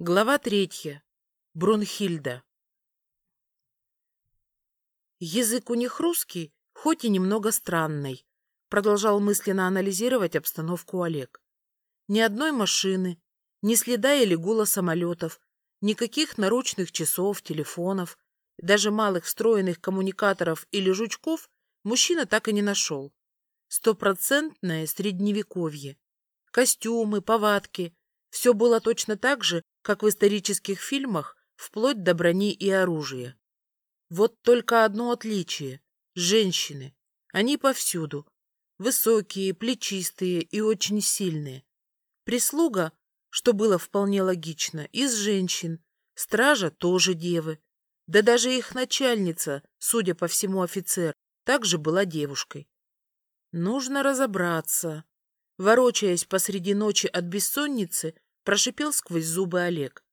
Глава третья. Брунхильда. Язык у них русский, хоть и немного странный, продолжал мысленно анализировать обстановку Олег. Ни одной машины, ни следа или гула самолетов, никаких наручных часов, телефонов, даже малых встроенных коммуникаторов или жучков мужчина так и не нашел. Стопроцентное средневековье. Костюмы, повадки — все было точно так же, как в исторических фильмах, вплоть до брони и оружия. Вот только одно отличие — женщины. Они повсюду. Высокие, плечистые и очень сильные. Прислуга, что было вполне логично, из женщин. Стража тоже девы. Да даже их начальница, судя по всему офицер, также была девушкой. Нужно разобраться. Ворочаясь посреди ночи от бессонницы, прошипел сквозь зубы Олег.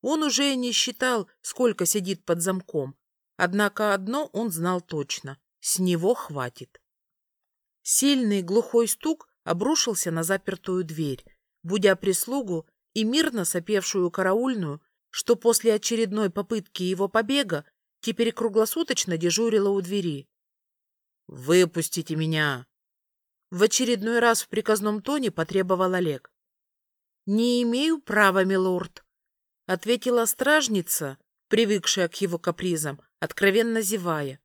Он уже не считал, сколько сидит под замком. Однако одно он знал точно — с него хватит. Сильный глухой стук обрушился на запертую дверь, будя прислугу и мирно сопевшую караульную, что после очередной попытки его побега теперь круглосуточно дежурила у двери. «Выпустите меня!» В очередной раз в приказном тоне потребовал Олег. «Не имею права, милорд», — ответила стражница, привыкшая к его капризам, откровенно зевая.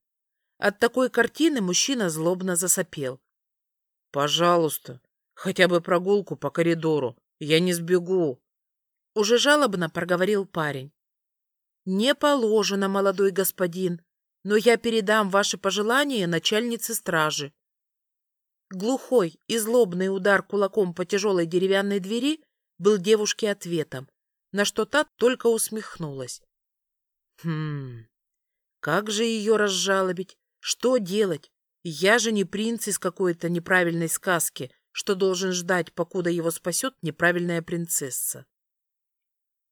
От такой картины мужчина злобно засопел. «Пожалуйста, хотя бы прогулку по коридору. Я не сбегу», — уже жалобно проговорил парень. «Не положено, молодой господин, но я передам ваши пожелания начальнице стражи». Глухой и злобный удар кулаком по тяжелой деревянной двери был девушке ответом, на что та только усмехнулась. Хм, как же ее разжалобить? Что делать? Я же не принц из какой-то неправильной сказки, что должен ждать, покуда его спасет неправильная принцесса.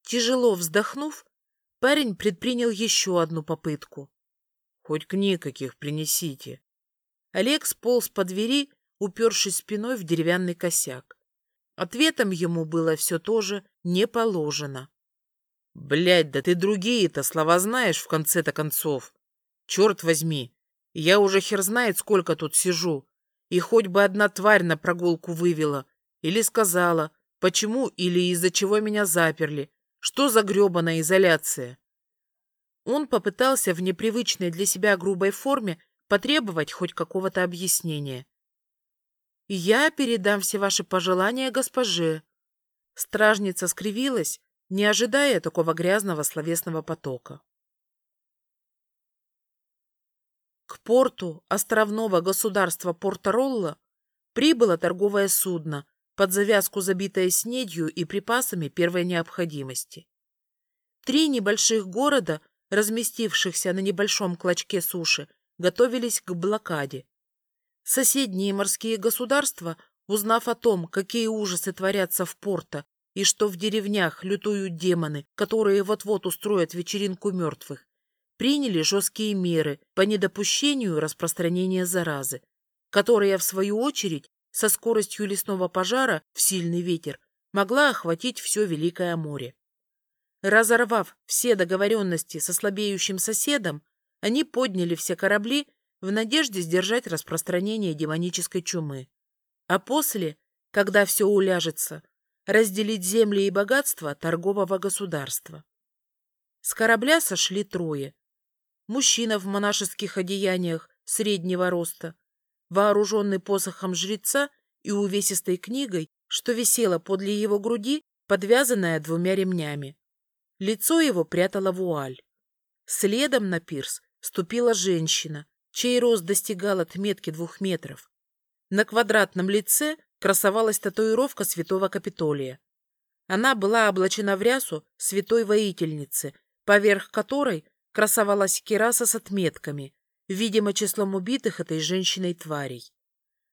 Тяжело вздохнув, парень предпринял еще одну попытку. Хоть книг каких принесите. Олег сполз по двери, упершись спиной в деревянный косяк. Ответом ему было все то же «не положено». Блядь, да ты другие-то слова знаешь в конце-то концов. Черт возьми, я уже хер знает, сколько тут сижу. И хоть бы одна тварь на прогулку вывела. Или сказала, почему или из-за чего меня заперли. Что за гребаная изоляция? Он попытался в непривычной для себя грубой форме потребовать хоть какого-то объяснения. Я передам все ваши пожелания госпоже. Стражница скривилась, не ожидая такого грязного словесного потока. К порту островного государства Порто-Ролло прибыло торговое судно, под завязку забитое снедью и припасами первой необходимости. Три небольших города, разместившихся на небольшом клочке суши, готовились к блокаде. Соседние морские государства, узнав о том, какие ужасы творятся в порто и что в деревнях лютуют демоны, которые вот-вот устроят вечеринку мертвых, приняли жесткие меры по недопущению распространения заразы, которая, в свою очередь, со скоростью лесного пожара в сильный ветер могла охватить все Великое море. Разорвав все договоренности со слабеющим соседом, они подняли все корабли в надежде сдержать распространение демонической чумы. А после, когда все уляжется, разделить земли и богатства торгового государства. С корабля сошли трое. Мужчина в монашеских одеяниях среднего роста, вооруженный посохом жреца и увесистой книгой, что висела подле его груди, подвязанная двумя ремнями. Лицо его прятала вуаль. Следом на пирс ступила женщина, чей рост достигал отметки двух метров. На квадратном лице красовалась татуировка святого Капитолия. Она была облачена в рясу святой воительницы, поверх которой красовалась кераса с отметками, видимо, числом убитых этой женщиной тварей.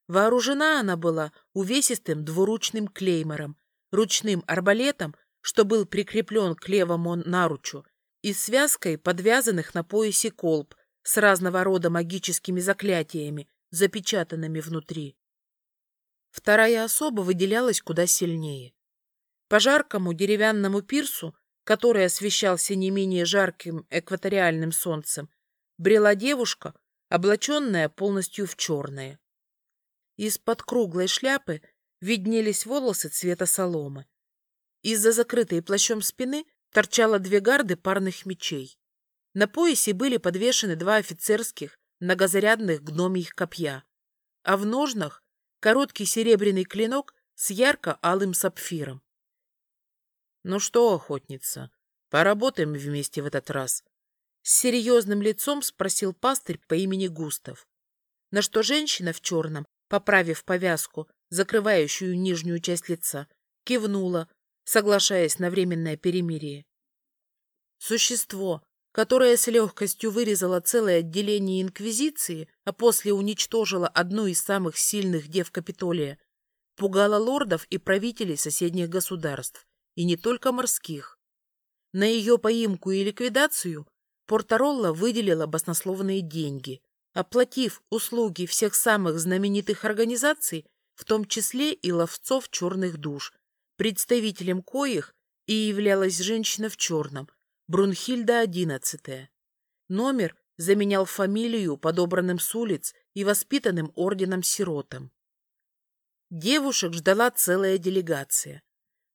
Вооружена она была увесистым двуручным клеймором, ручным арбалетом, что был прикреплен к левому наручу, и связкой подвязанных на поясе колб с разного рода магическими заклятиями, запечатанными внутри. Вторая особа выделялась куда сильнее. По жаркому деревянному пирсу который освещался не менее жарким экваториальным солнцем, брела девушка, облаченная полностью в черное. Из-под круглой шляпы виднелись волосы цвета соломы. Из-за закрытой плащом спины торчало две гарды парных мечей. На поясе были подвешены два офицерских многозарядных гномьих копья, а в ножнах короткий серебряный клинок с ярко-алым сапфиром. — Ну что, охотница, поработаем вместе в этот раз? С серьезным лицом спросил пастырь по имени Густав. На что женщина в черном, поправив повязку, закрывающую нижнюю часть лица, кивнула, соглашаясь на временное перемирие. Существо, которое с легкостью вырезало целое отделение Инквизиции, а после уничтожило одну из самых сильных дев Капитолия, пугало лордов и правителей соседних государств и не только морских. На ее поимку и ликвидацию Порторолла выделила баснословные деньги, оплатив услуги всех самых знаменитых организаций, в том числе и ловцов черных душ, представителем коих и являлась женщина в черном, Брунхильда XI. Номер заменял фамилию, подобранным с улиц и воспитанным орденом сиротам. Девушек ждала целая делегация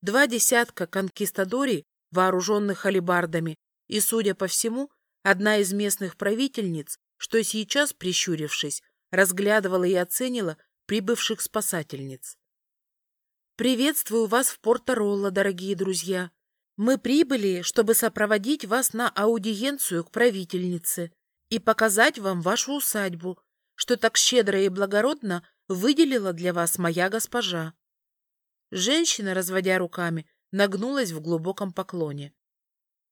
два десятка конкистадорий, вооруженных алебардами, и, судя по всему, одна из местных правительниц, что сейчас, прищурившись, разглядывала и оценила прибывших спасательниц. «Приветствую вас в Порто-Ролло, дорогие друзья. Мы прибыли, чтобы сопроводить вас на аудиенцию к правительнице и показать вам вашу усадьбу, что так щедро и благородно выделила для вас моя госпожа. Женщина, разводя руками, нагнулась в глубоком поклоне.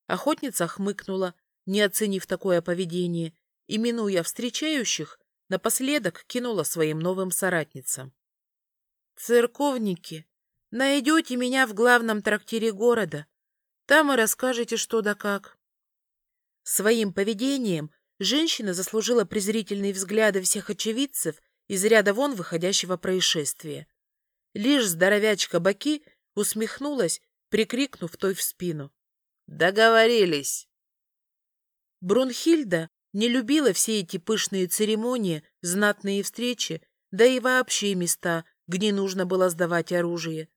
Охотница хмыкнула, не оценив такое поведение, и, минуя встречающих, напоследок кинула своим новым соратницам. «Церковники, найдете меня в главном трактире города. Там и расскажете, что да как». Своим поведением женщина заслужила презрительные взгляды всех очевидцев из ряда вон выходящего происшествия. Лишь здоровячка Баки усмехнулась, прикрикнув той в спину. «Договорились!» Брунхильда не любила все эти пышные церемонии, знатные встречи, да и вообще места, где нужно было сдавать оружие.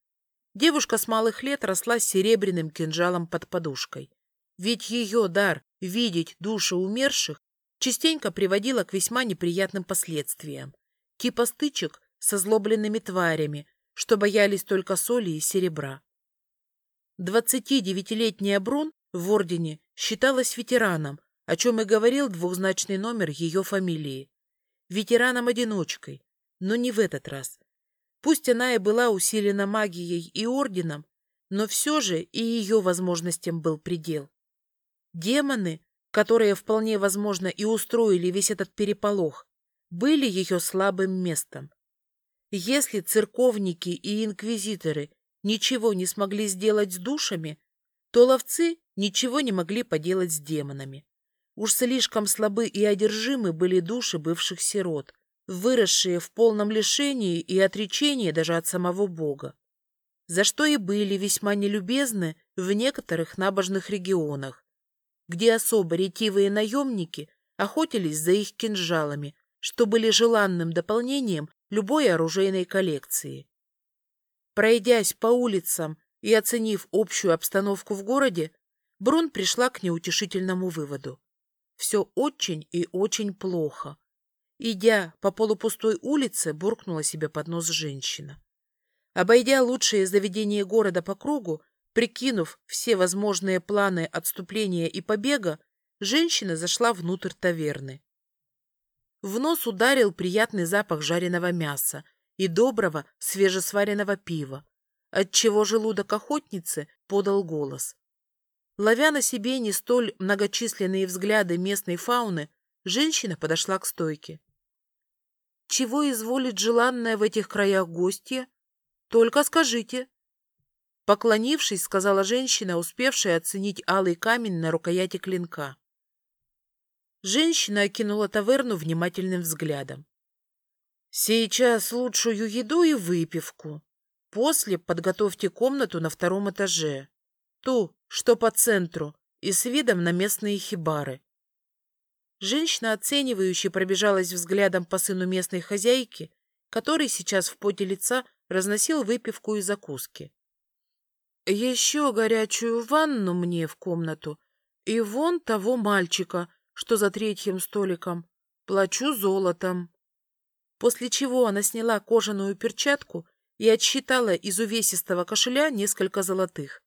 Девушка с малых лет росла с серебряным кинжалом под подушкой. Ведь ее дар видеть души умерших частенько приводила к весьма неприятным последствиям, типа стычек со злобленными тварями, что боялись только соли и серебра. Двадцатидевятилетняя Брун в ордене считалась ветераном, о чем и говорил двухзначный номер ее фамилии. Ветераном-одиночкой, но не в этот раз. Пусть она и была усилена магией и орденом, но все же и ее возможностям был предел. Демоны, которые вполне возможно и устроили весь этот переполох, были ее слабым местом. Если церковники и инквизиторы ничего не смогли сделать с душами, то ловцы ничего не могли поделать с демонами. Уж слишком слабы и одержимы были души бывших сирот, выросшие в полном лишении и отречении даже от самого Бога, за что и были весьма нелюбезны в некоторых набожных регионах, где особо ретивые наемники охотились за их кинжалами, что были желанным дополнением любой оружейной коллекции. Пройдясь по улицам и оценив общую обстановку в городе, Брун пришла к неутешительному выводу. Все очень и очень плохо. Идя по полупустой улице, буркнула себе под нос женщина. Обойдя лучшие заведения города по кругу, прикинув все возможные планы отступления и побега, женщина зашла внутрь таверны. В нос ударил приятный запах жареного мяса и доброго свежесваренного пива, отчего желудок охотницы подал голос. Ловя на себе не столь многочисленные взгляды местной фауны, женщина подошла к стойке. — Чего изволит желанная в этих краях гостья? Только скажите. Поклонившись, сказала женщина, успевшая оценить алый камень на рукояти клинка. Женщина окинула таверну внимательным взглядом. «Сейчас лучшую еду и выпивку. После подготовьте комнату на втором этаже. Ту, что по центру и с видом на местные хибары. Женщина, оценивающе пробежалась взглядом по сыну местной хозяйки, который сейчас в поте лица разносил выпивку и закуски. «Еще горячую ванну мне в комнату и вон того мальчика, что за третьим столиком. Плачу золотом». После чего она сняла кожаную перчатку и отсчитала из увесистого кошеля несколько золотых.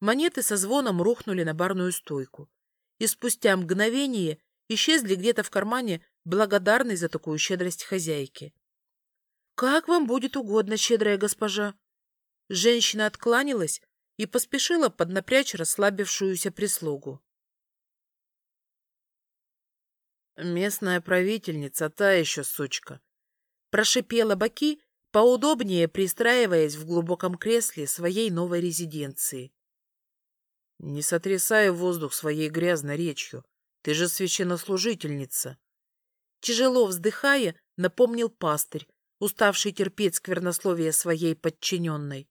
Монеты со звоном рухнули на барную стойку, и спустя мгновение исчезли где-то в кармане благодарной за такую щедрость хозяйки. «Как вам будет угодно, щедрая госпожа!» Женщина откланялась и поспешила поднапрячь расслабившуюся прислугу. «Местная правительница, та еще сучка!» Прошипела Баки, поудобнее пристраиваясь в глубоком кресле своей новой резиденции. «Не сотрясай воздух своей грязной речью. Ты же священнослужительница!» Тяжело вздыхая, напомнил пастырь, уставший терпеть сквернословие своей подчиненной.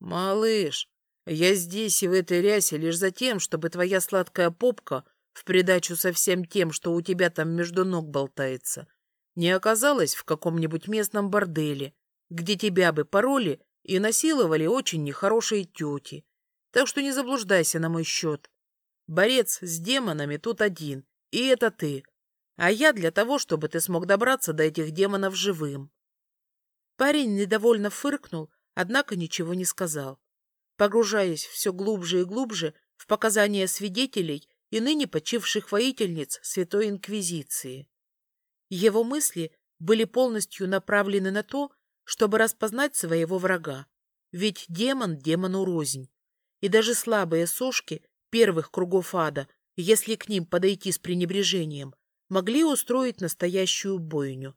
«Малыш, я здесь и в этой рясе лишь за тем, чтобы твоя сладкая попка, в придачу со всем тем, что у тебя там между ног болтается, не оказалась в каком-нибудь местном борделе, где тебя бы пороли и насиловали очень нехорошие тети. Так что не заблуждайся на мой счет. Борец с демонами тут один, и это ты а я для того, чтобы ты смог добраться до этих демонов живым. Парень недовольно фыркнул, однако ничего не сказал, погружаясь все глубже и глубже в показания свидетелей и ныне почивших воительниц Святой Инквизиции. Его мысли были полностью направлены на то, чтобы распознать своего врага, ведь демон демону рознь, и даже слабые сошки первых кругов ада, если к ним подойти с пренебрежением, могли устроить настоящую бойню.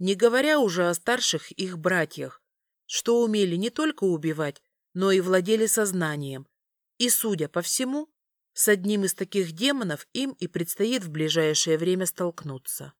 Не говоря уже о старших их братьях, что умели не только убивать, но и владели сознанием. И, судя по всему, с одним из таких демонов им и предстоит в ближайшее время столкнуться.